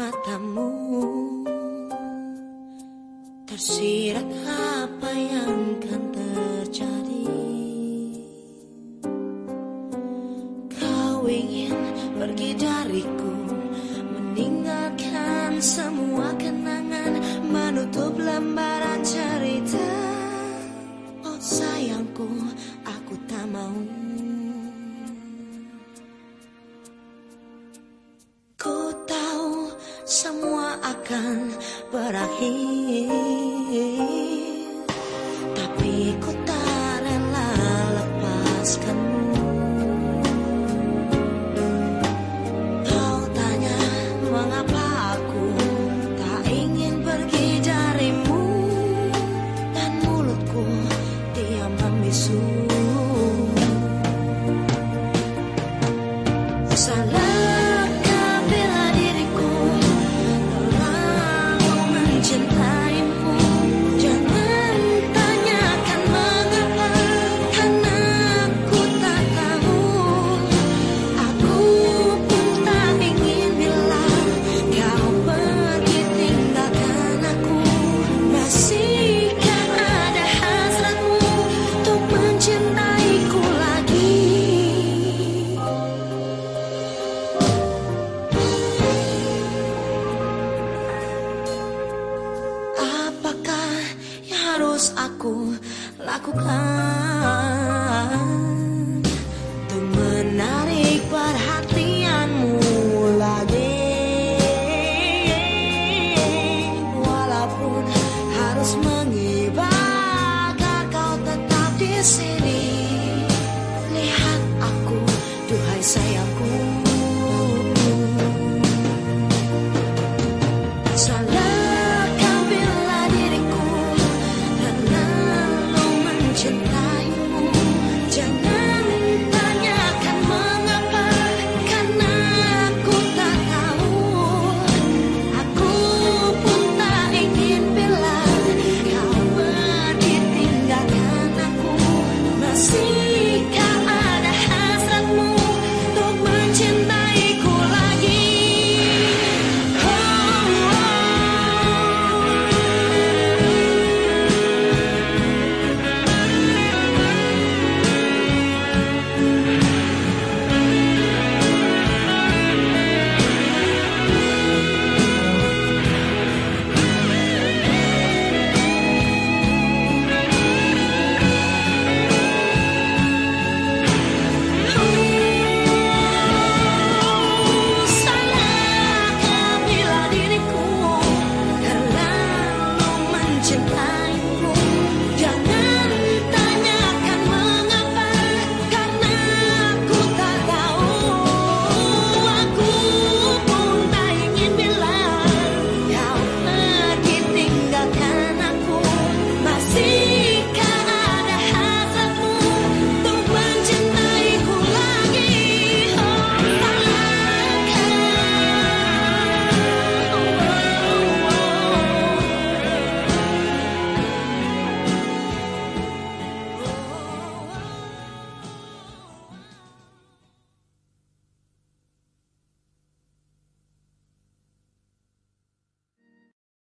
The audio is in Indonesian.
matamu. Tersirat apa yang kan terjadi? Kau ingin pergi dariku? semua akan berakhir. aku lakukan Untuk menarik perhatianmu lagi. Walaupun harus mengibar kau tetap di sini.